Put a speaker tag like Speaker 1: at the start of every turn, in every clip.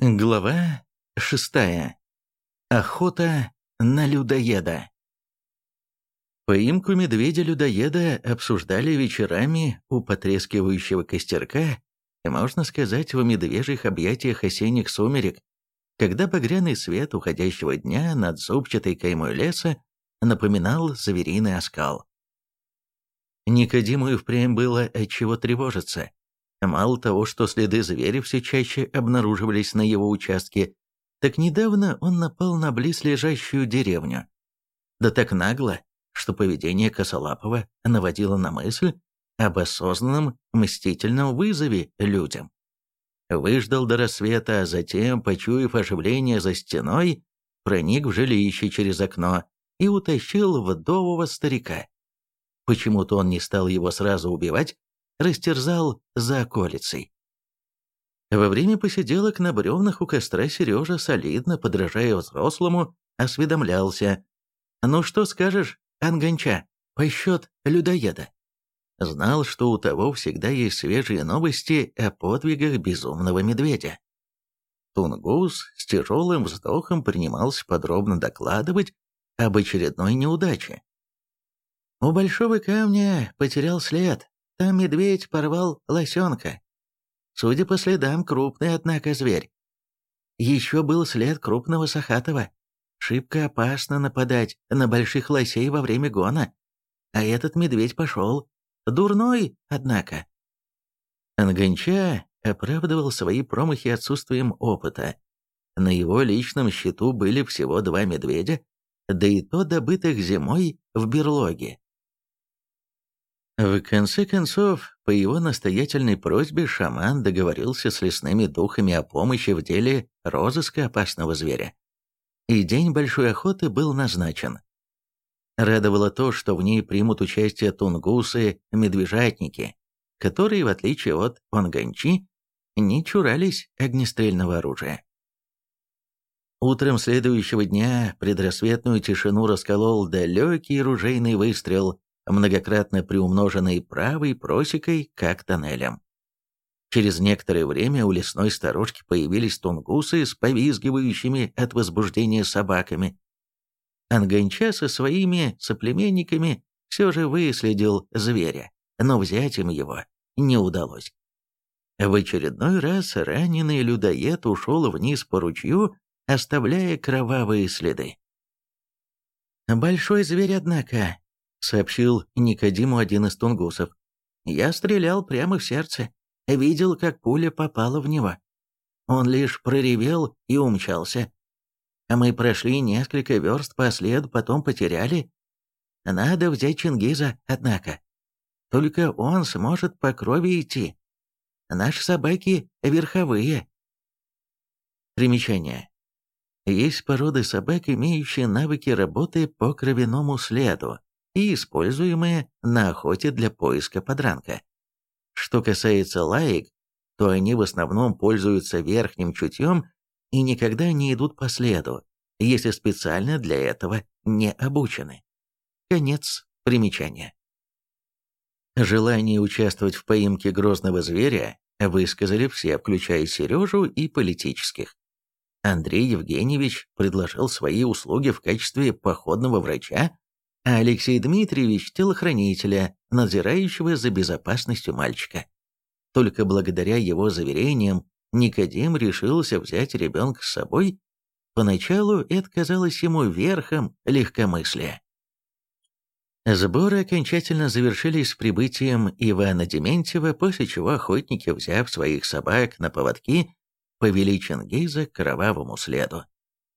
Speaker 1: Глава шестая. Охота на людоеда. Поимку медведя-людоеда обсуждали вечерами у потрескивающего костерка, можно сказать, в медвежьих объятиях осенних сумерек, когда багряный свет уходящего дня над зубчатой каймой леса напоминал звериный оскал. Никодиму и впрямь было от чего тревожиться. Мало того, что следы зверя все чаще обнаруживались на его участке, так недавно он напал на близлежащую деревню. Да так нагло, что поведение Косолапова наводило на мысль об осознанном мстительном вызове людям. Выждал до рассвета, а затем, почуяв оживление за стеной, проник в жилище через окно и утащил вдового старика. Почему-то он не стал его сразу убивать, растерзал за околицей. Во время посиделок на бревнах у костра Сережа, солидно подражая взрослому, осведомлялся. «Ну что скажешь, Анганча, по счет людоеда?» Знал, что у того всегда есть свежие новости о подвигах безумного медведя. Тунгус с тяжелым вздохом принимался подробно докладывать об очередной неудаче. У большого камня потерял след, там медведь порвал лосенка. Судя по следам, крупный, однако, зверь. Еще был след крупного сахатого. Шибко опасно нападать на больших лосей во время гона. А этот медведь пошел. Дурной, однако. Анганча оправдывал свои промахи отсутствием опыта. На его личном счету были всего два медведя, да и то добытых зимой в берлоге. В конце концов, по его настоятельной просьбе шаман договорился с лесными духами о помощи в деле розыска опасного зверя. И день большой охоты был назначен. Радовало то, что в ней примут участие тунгусы-медвежатники, которые, в отличие от онганчи, не чурались огнестрельного оружия. Утром следующего дня предрассветную тишину расколол далекий ружейный выстрел, многократно приумноженной правой просекой, как тоннелем. Через некоторое время у лесной сторожки появились тунгусы с повизгивающими от возбуждения собаками. Анганча со своими соплеменниками все же выследил зверя, но взять им его не удалось. В очередной раз раненый людоед ушел вниз по ручью, оставляя кровавые следы. «Большой зверь, однако, — сообщил Никодиму один из тунгусов. «Я стрелял прямо в сердце, видел, как пуля попала в него. Он лишь проревел и умчался. А мы прошли несколько верст по следу, потом потеряли. Надо взять Чингиза, однако. Только он сможет по крови идти. Наши собаки верховые». Примечание. Есть породы собак, имеющие навыки работы по кровяному следу, и используемые на охоте для поиска подранка. Что касается лаек, то они в основном пользуются верхним чутьем и никогда не идут по следу, если специально для этого не обучены. Конец примечания. Желание участвовать в поимке грозного зверя высказали все, включая Сережу и политических. Андрей Евгеньевич предложил свои услуги в качестве походного врача а Алексей Дмитриевич – телохранителя, надзирающего за безопасностью мальчика. Только благодаря его заверениям Никодим решился взять ребенка с собой. Поначалу это казалось ему верхом легкомыслия. Сборы окончательно завершились с прибытием Ивана Дементьева, после чего охотники, взяв своих собак на поводки, повели Чингиза к кровавому следу.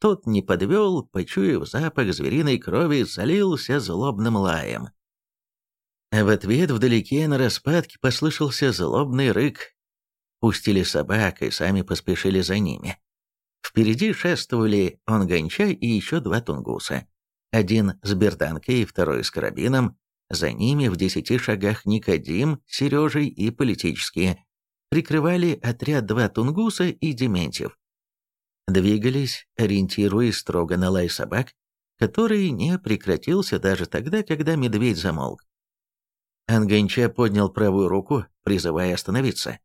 Speaker 1: Тот не подвел, почуяв запах звериной крови, залился злобным лаем. В ответ вдалеке на распадке послышался злобный рык. Пустили собак и сами поспешили за ними. Впереди шествовали Онгонча и еще два тунгуса. Один с берданкой, второй с карабином. За ними в десяти шагах Никодим, Сережей и политические. Прикрывали отряд два тунгуса и Дементьев двигались, ориентируясь строго на лай собак, который не прекратился даже тогда, когда медведь замолк. Анганча поднял правую руку, призывая остановиться.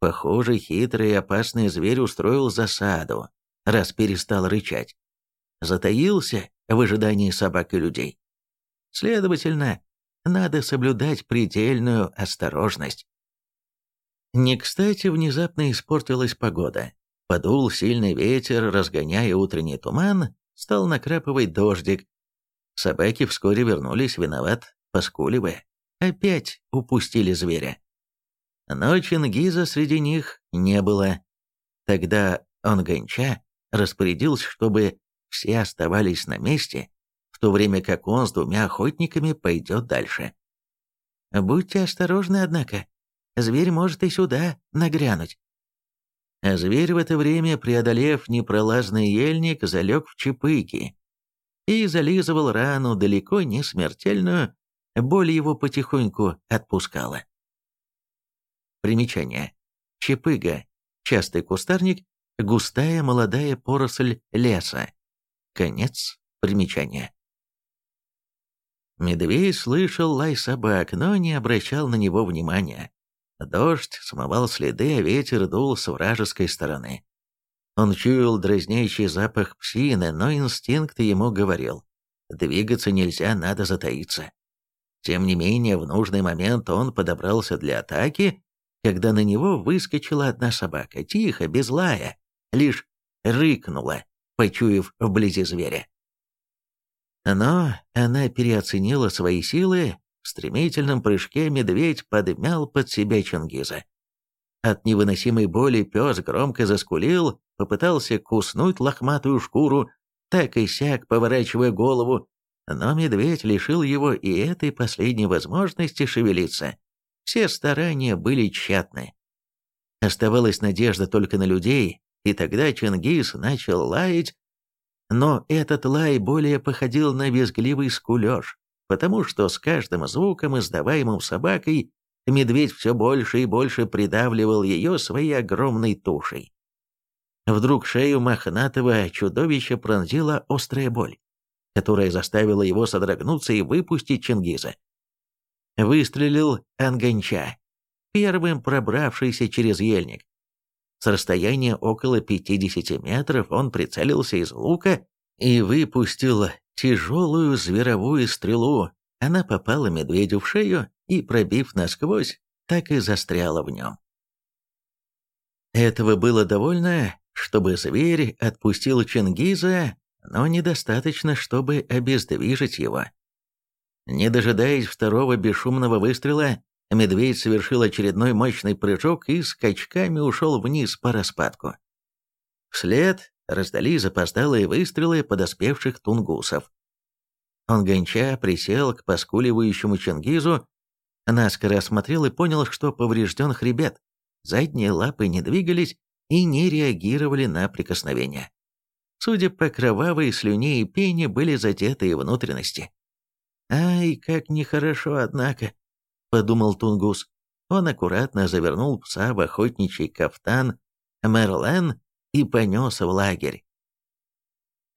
Speaker 1: Похоже, хитрый и опасный зверь устроил засаду, раз перестал рычать. Затаился в ожидании собак и людей. Следовательно, надо соблюдать предельную осторожность. Не кстати внезапно испортилась погода. Подул сильный ветер, разгоняя утренний туман, стал накрапывать дождик. Собаки вскоре вернулись виноват, поскуливая. Опять упустили зверя. Но Чингиза среди них не было. Тогда он гонча распорядился, чтобы все оставались на месте, в то время как он с двумя охотниками пойдет дальше. «Будьте осторожны, однако. Зверь может и сюда нагрянуть». А зверь в это время, преодолев непролазный ельник, залег в чепыки и зализывал рану, далеко не смертельную, боль его потихоньку отпускала. Примечание. Чепыга. Частый кустарник, густая молодая поросль леса. Конец примечания. Медведь слышал лай собак, но не обращал на него внимания. Дождь смывал следы, а ветер дул с вражеской стороны. Он чуял дразнящий запах псины, но инстинкт ему говорил. Двигаться нельзя, надо затаиться. Тем не менее, в нужный момент он подобрался для атаки, когда на него выскочила одна собака, тихо, без лая, лишь рыкнула, почуяв вблизи зверя. Но она переоценила свои силы, в стремительном прыжке медведь подмял под себя Чингиза. От невыносимой боли пес громко заскулил, попытался куснуть лохматую шкуру, так и сяк, поворачивая голову, но медведь лишил его и этой последней возможности шевелиться. Все старания были тщетны. Оставалась надежда только на людей, и тогда Чингис начал лаять, но этот лай более походил на визгливый скулеж, потому что с каждым звуком, издаваемым собакой, медведь все больше и больше придавливал ее своей огромной тушей. Вдруг шею мохнатого чудовища пронзила острая боль которая заставила его содрогнуться и выпустить Чингиза. Выстрелил Анганча, первым пробравшийся через ельник. С расстояния около 50 метров он прицелился из лука и выпустил тяжелую зверовую стрелу. Она попала медведю в шею и, пробив насквозь, так и застряла в нем. Этого было довольно, чтобы зверь отпустил Чингиза но недостаточно, чтобы обездвижить его. Не дожидаясь второго бесшумного выстрела, медведь совершил очередной мощный прыжок и скачками ушел вниз по распадку. Вслед раздались запоздалые выстрелы подоспевших тунгусов. Он гонча присел к поскуливающему Чингизу, наскоро осмотрел и понял, что поврежден хребет. Задние лапы не двигались и не реагировали на прикосновение. Судя по кровавой слюне и пене, были задеты и внутренности. «Ай, как нехорошо, однако», — подумал Тунгус. Он аккуратно завернул пса в охотничий кафтан Мерлен и понес в лагерь.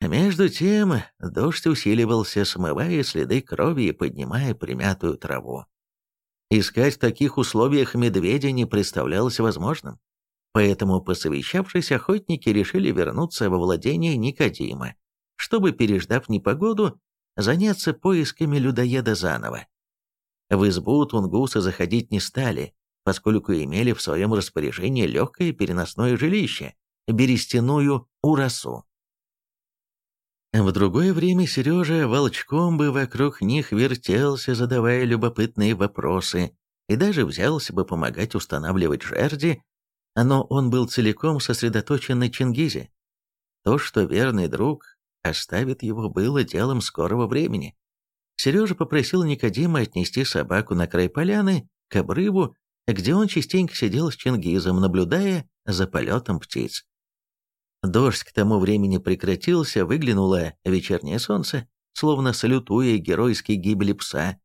Speaker 1: Между тем дождь усиливался, смывая следы крови и поднимая примятую траву. Искать в таких условиях медведя не представлялось возможным. Поэтому, посовещавшись, охотники решили вернуться во владение Никодима, чтобы, переждав непогоду, заняться поисками людоеда заново. В избу тунгуса заходить не стали, поскольку имели в своем распоряжении легкое переносное жилище, берестяную урасу. В другое время Сережа волчком бы вокруг них вертелся, задавая любопытные вопросы, и даже взялся бы помогать устанавливать жерди, но он был целиком сосредоточен на Чингизе. То, что верный друг оставит его, было делом скорого времени. Сережа попросил Никодима отнести собаку на край поляны, к обрыву, где он частенько сидел с Чингизом, наблюдая за полетом птиц. Дождь к тому времени прекратился, выглянуло вечернее солнце, словно салютуя геройской гибели пса.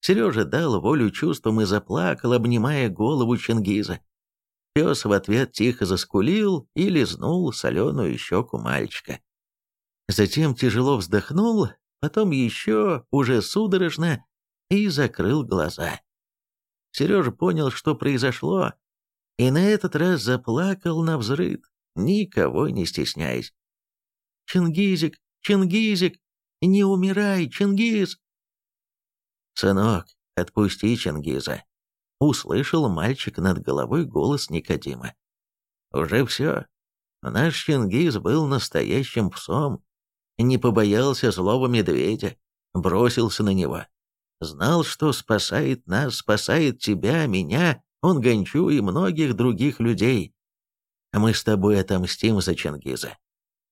Speaker 1: Сережа дал волю чувствам и заплакал, обнимая голову Чингиза. Пес в ответ тихо заскулил и лизнул соленую щеку мальчика. Затем тяжело вздохнул, потом еще, уже судорожно, и закрыл глаза. Сережа понял, что произошло. и на этот раз заплакал на взрыд, никого не стесняясь. «Чингизик, Чингизик, не умирай, Чингиз!» «Сынок, отпусти Чингиза!» — услышал мальчик над головой голос Никодима. «Уже все. Наш Чингиз был настоящим псом, не побоялся злого медведя, бросился на него. Знал, что спасает нас, спасает тебя, меня, он Гончу и многих других людей. Мы с тобой отомстим за Чингиза.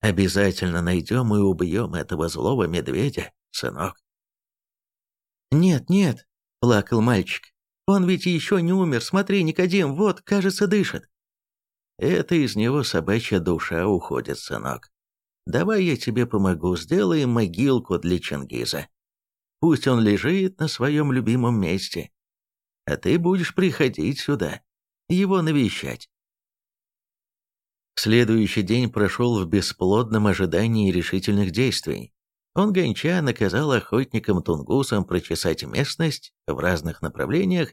Speaker 1: Обязательно найдем и убьем этого злого медведя, сынок. «Нет, нет», — плакал мальчик, — «он ведь еще не умер, смотри, Никодим, вот, кажется, дышит». «Это из него собачья душа уходит, сынок. Давай я тебе помогу, сделаем могилку для Чингиза. Пусть он лежит на своем любимом месте, а ты будешь приходить сюда, его навещать». Следующий день прошел в бесплодном ожидании решительных действий. Он гонча наказал охотникам-тунгусам прочесать местность в разных направлениях,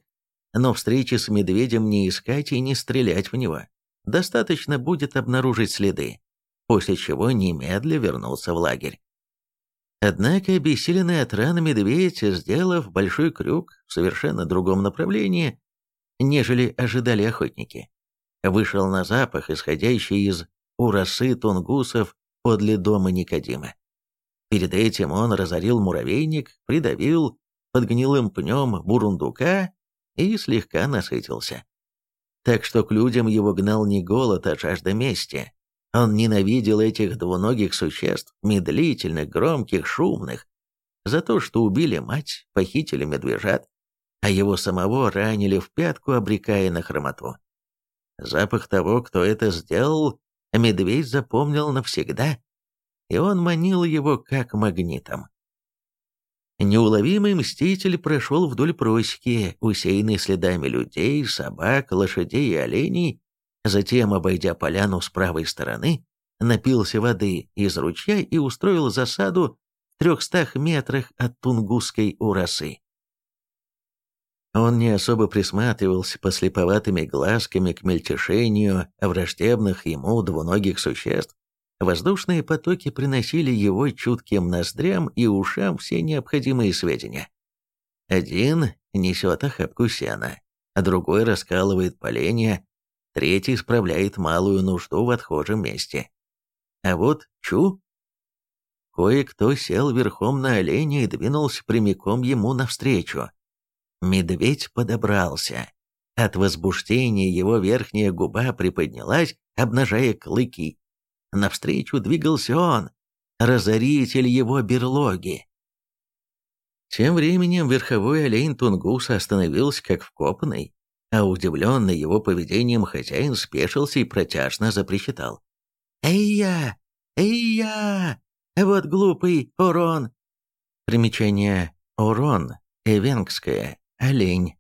Speaker 1: но встречи с медведем не искать и не стрелять в него. Достаточно будет обнаружить следы, после чего немедля вернулся в лагерь. Однако обессиленный от раны медведь, сделав большой крюк в совершенно другом направлении, нежели ожидали охотники, вышел на запах, исходящий из урасы тунгусов подле дома Никодима. Перед этим он разорил муравейник, придавил под гнилым пнем бурундука и слегка насытился. Так что к людям его гнал не голод, а жажда мести. Он ненавидел этих двуногих существ, медлительных, громких, шумных, за то, что убили мать, похитили медвежат, а его самого ранили в пятку, обрекая на хромоту. Запах того, кто это сделал, медведь запомнил навсегда, и он манил его как магнитом. Неуловимый мститель прошел вдоль просеки, усеянной следами людей, собак, лошадей и оленей, затем, обойдя поляну с правой стороны, напился воды из ручья и устроил засаду в трехстах метрах от Тунгусской урасы. Он не особо присматривался послеповатыми глазками к мельтешению враждебных ему двуногих существ, Воздушные потоки приносили его чутким ноздрям и ушам все необходимые сведения. Один несет охапку сена, а другой раскалывает поленья, третий справляет малую нужду в отхожем месте. А вот Чу... Кое-кто сел верхом на оленя и двинулся прямиком ему навстречу. Медведь подобрался. От возбуждения его верхняя губа приподнялась, обнажая клыки. Навстречу двигался он, разоритель его берлоги. Тем временем верховой олень Тунгуса остановился как вкопанный, а удивленный его поведением хозяин спешился и протяжно запричитал. «Эй-я! Эй-я! Вот глупый урон!» Примечание «урон» эвенгское «олень».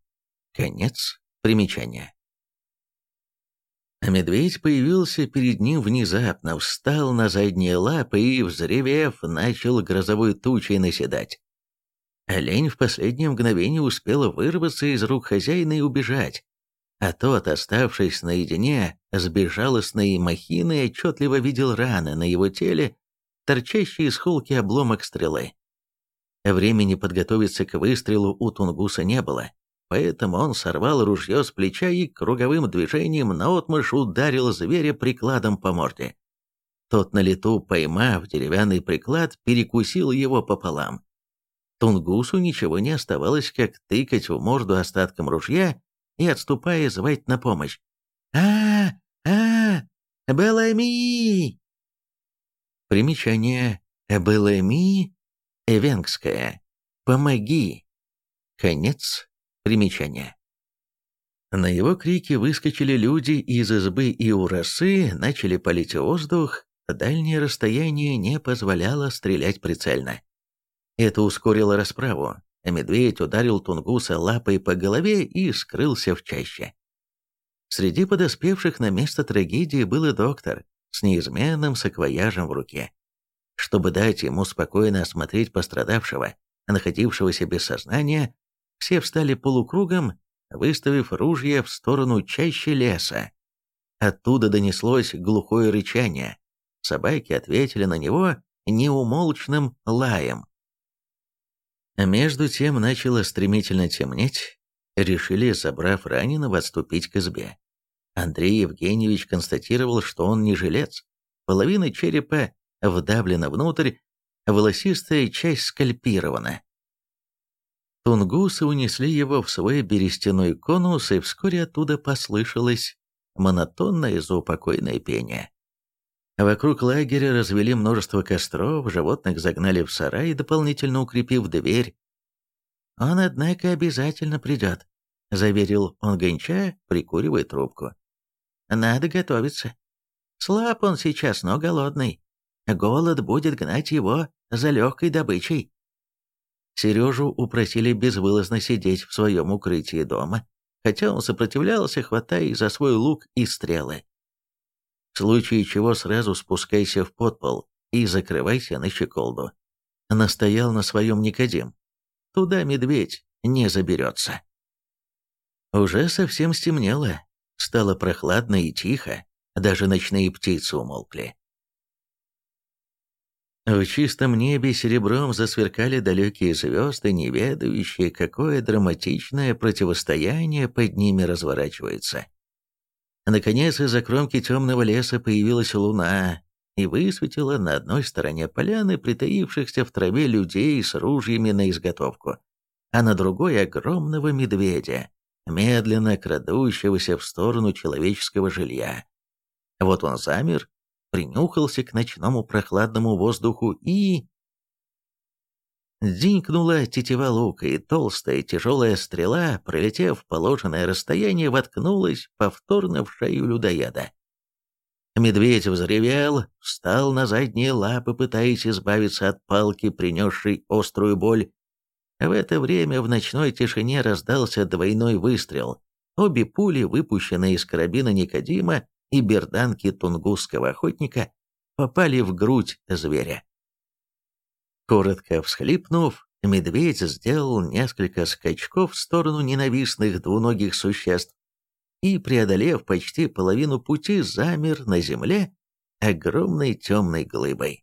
Speaker 1: Конец примечания. А медведь появился перед ним внезапно, встал на задние лапы и, взревев, начал грозовой тучей наседать. Олень в последнее мгновение успел вырваться из рук хозяина и убежать, а тот, оставшись наедине с безжалостной махиной, отчетливо видел раны на его теле, торчащие из холки обломок стрелы. Времени подготовиться к выстрелу у Тунгуса не было, Поэтому он сорвал ружье с плеча и круговым движением наотмашь ударил зверя прикладом по морде. Тот на лету, поймав деревянный приклад, перекусил его пополам. Тунгусу ничего не оставалось, как тыкать в морду остатком ружья и, отступая, звать на помощь. а а Белами!» Примечание «Белами» эвенгское «Помоги». Конец Примечание. На его крики выскочили люди из избы и урасы, начали палить воздух, дальнее расстояние не позволяло стрелять прицельно. Это ускорило расправу, а медведь ударил Тунгуса лапой по голове и скрылся в чаще. Среди подоспевших на место трагедии был и доктор с неизменным саквояжем в руке. Чтобы дать ему спокойно осмотреть пострадавшего, находившегося без сознания, все встали полукругом, выставив ружья в сторону чаще леса. Оттуда донеслось глухое рычание. Собаки ответили на него неумолчным лаем. Между тем начало стремительно темнеть. Решили, забрав раненого, отступить к избе. Андрей Евгеньевич констатировал, что он не жилец. Половина черепа вдавлена внутрь, волосистая часть скальпирована. Тунгусы унесли его в свой берестяной конус, и вскоре оттуда послышалось монотонное заупокойное пение. Вокруг лагеря развели множество костров, животных загнали в сарай, дополнительно укрепив дверь. «Он, однако, обязательно придет», — заверил он гонча, прикуривая трубку. «Надо готовиться. Слаб он сейчас, но голодный. Голод будет гнать его за легкой добычей». Сережу упросили безвылазно сидеть в своем укрытии дома, хотя он сопротивлялся, хватая за свой лук и стрелы. В случае чего сразу спускайся в подпол и закрывайся на щеколду. Настоял на своем Никодим. Туда медведь не заберется. Уже совсем стемнело, стало прохладно и тихо, даже ночные птицы умолкли. В чистом небе серебром засверкали далекие звезды, не ведающие, какое драматичное противостояние под ними разворачивается. Наконец, из-за кромки темного леса появилась луна и высветила на одной стороне поляны притаившихся в траве людей с ружьями на изготовку, а на другой — огромного медведя, медленно крадущегося в сторону человеческого жилья. Вот он замер, принюхался к ночному прохладному воздуху и... Динькнула тетива лука, и толстая тяжелая стрела, пролетев положенное расстояние, воткнулась повторно в шею людоеда. Медведь взревел, встал на задние лапы, пытаясь избавиться от палки, принесшей острую боль. В это время в ночной тишине раздался двойной выстрел. Обе пули, выпущенные из карабина Никодима, и берданки тунгусского охотника попали в грудь зверя. Коротко всхлипнув, медведь сделал несколько скачков в сторону ненавистных двуногих существ и, преодолев почти половину пути, замер на земле огромной темной глыбой.